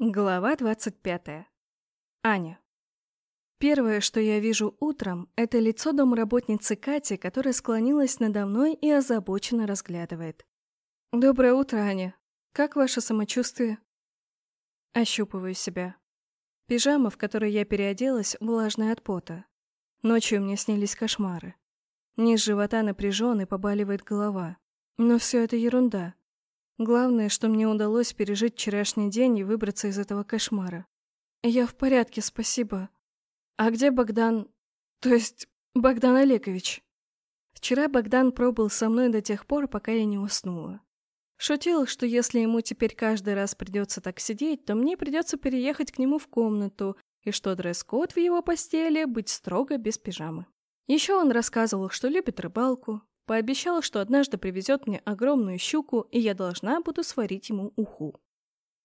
Глава 25. Аня. Первое, что я вижу утром, это лицо домработницы Кати, которая склонилась надо мной и озабоченно разглядывает. «Доброе утро, Аня. Как ваше самочувствие?» Ощупываю себя. Пижама, в которой я переоделась, влажная от пота. Ночью мне снились кошмары. Низ живота напряжен и побаливает голова. Но все это ерунда. Главное, что мне удалось пережить вчерашний день и выбраться из этого кошмара. Я в порядке, спасибо. А где Богдан? То есть Богдан Олегович? Вчера Богдан пробыл со мной до тех пор, пока я не уснула. Шутил, что если ему теперь каждый раз придется так сидеть, то мне придется переехать к нему в комнату, и что дресс-код в его постели быть строго без пижамы. Еще он рассказывал, что любит рыбалку, Пообещал, что однажды привезет мне огромную щуку, и я должна буду сварить ему уху.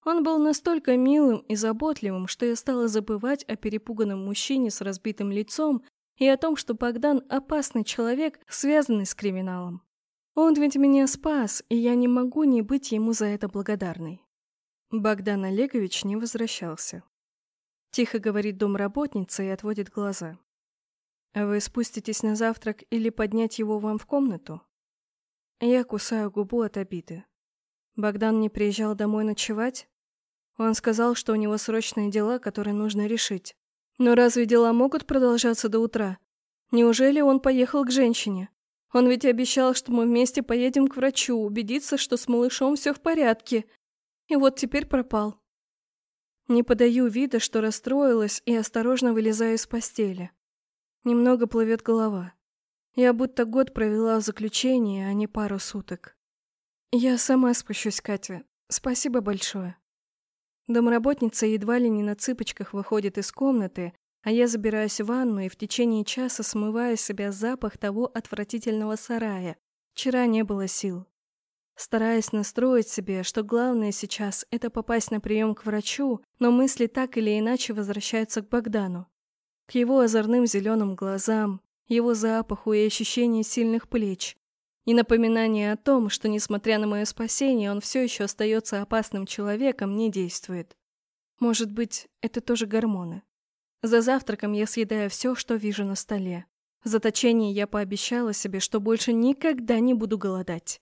Он был настолько милым и заботливым, что я стала забывать о перепуганном мужчине с разбитым лицом и о том, что Богдан – опасный человек, связанный с криминалом. Он ведь меня спас, и я не могу не быть ему за это благодарной. Богдан Олегович не возвращался. Тихо говорит домработница и отводит глаза. Вы спуститесь на завтрак или поднять его вам в комнату? Я кусаю губу от обиды. Богдан не приезжал домой ночевать? Он сказал, что у него срочные дела, которые нужно решить. Но разве дела могут продолжаться до утра? Неужели он поехал к женщине? Он ведь обещал, что мы вместе поедем к врачу, убедиться, что с малышом все в порядке. И вот теперь пропал. Не подаю вида, что расстроилась, и осторожно вылезаю из постели. Немного плывет голова. Я будто год провела в заключении, а не пару суток. Я сама спущусь, Катя. Спасибо большое. Домработница едва ли не на цыпочках выходит из комнаты, а я забираюсь в ванну и в течение часа смываю с себя запах того отвратительного сарая. Вчера не было сил. Стараясь настроить себе, что главное сейчас – это попасть на прием к врачу, но мысли так или иначе возвращаются к Богдану. К его озорным зеленым глазам, его запаху и ощущению сильных плеч. И напоминание о том, что, несмотря на мое спасение, он все еще остается опасным человеком, не действует. Может быть, это тоже гормоны. За завтраком я съедаю все, что вижу на столе. В заточении я пообещала себе, что больше никогда не буду голодать.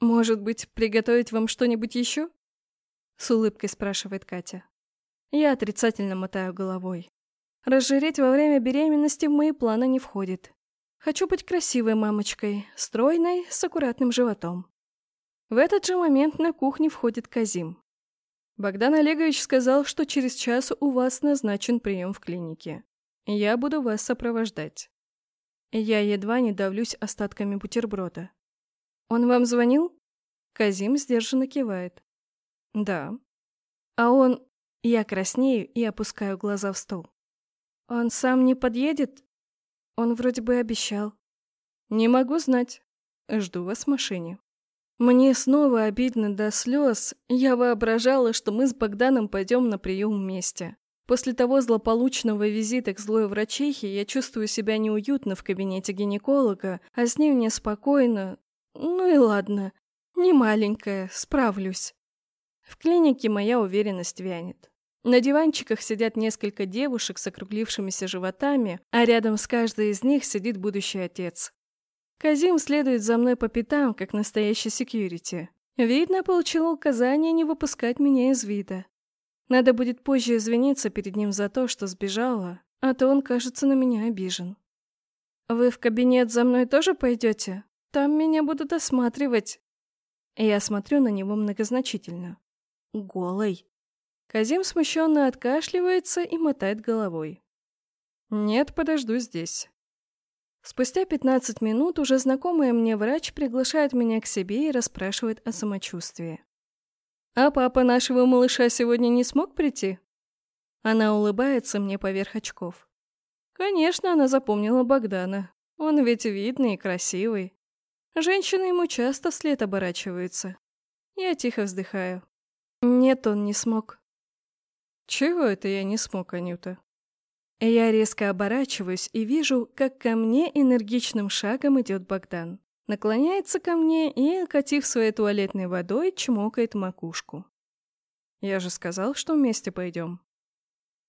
«Может быть, приготовить вам что-нибудь еще?» С улыбкой спрашивает Катя. Я отрицательно мотаю головой. Разжиреть во время беременности в мои планы не входит. Хочу быть красивой мамочкой, стройной, с аккуратным животом. В этот же момент на кухне входит Казим. Богдан Олегович сказал, что через час у вас назначен прием в клинике. Я буду вас сопровождать. Я едва не давлюсь остатками бутерброда. Он вам звонил? Казим сдержанно кивает. Да. А он... Я краснею и опускаю глаза в стол. Он сам не подъедет? Он вроде бы обещал. Не могу знать. Жду вас в машине. Мне снова обидно до слез. Я воображала, что мы с Богданом пойдем на прием вместе. После того злополучного визита к злой врачихе я чувствую себя неуютно в кабинете гинеколога, а с ним мне спокойно. Ну и ладно. Не маленькая, справлюсь. В клинике моя уверенность вянет. На диванчиках сидят несколько девушек с округлившимися животами, а рядом с каждой из них сидит будущий отец. Казим следует за мной по пятам, как настоящий секьюрити. Видно, получил указание не выпускать меня из вида. Надо будет позже извиниться перед ним за то, что сбежала, а то он, кажется, на меня обижен. «Вы в кабинет за мной тоже пойдете? Там меня будут осматривать». Я смотрю на него многозначительно. Голый. Казим смущенно откашливается и мотает головой. «Нет, подожду здесь». Спустя 15 минут уже знакомая мне врач приглашает меня к себе и расспрашивает о самочувствии. «А папа нашего малыша сегодня не смог прийти?» Она улыбается мне поверх очков. Конечно, она запомнила Богдана. Он ведь видный и красивый. Женщины ему часто вслед оборачиваются. Я тихо вздыхаю. Нет, он не смог. «Чего это я не смог, Анюта?» Я резко оборачиваюсь и вижу, как ко мне энергичным шагом идет Богдан. Наклоняется ко мне и, окатив своей туалетной водой, чмокает макушку. Я же сказал, что вместе пойдем.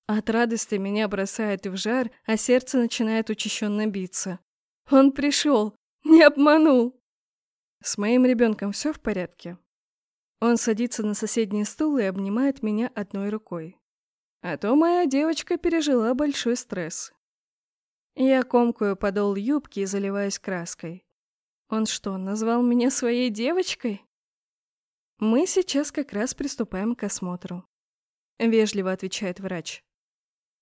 От радости меня бросает в жар, а сердце начинает учащенно биться. Он пришел, не обманул. С моим ребенком все в порядке? Он садится на соседний стул и обнимает меня одной рукой. А то моя девочка пережила большой стресс. Я комкую подол юбки и заливаюсь краской. Он что, назвал меня своей девочкой? Мы сейчас как раз приступаем к осмотру. Вежливо отвечает врач.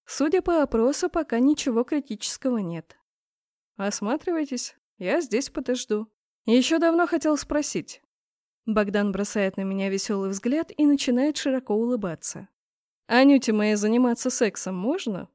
Судя по опросу, пока ничего критического нет. Осматривайтесь, я здесь подожду. Еще давно хотел спросить. Богдан бросает на меня веселый взгляд и начинает широко улыбаться. «Анюте моей заниматься сексом можно?»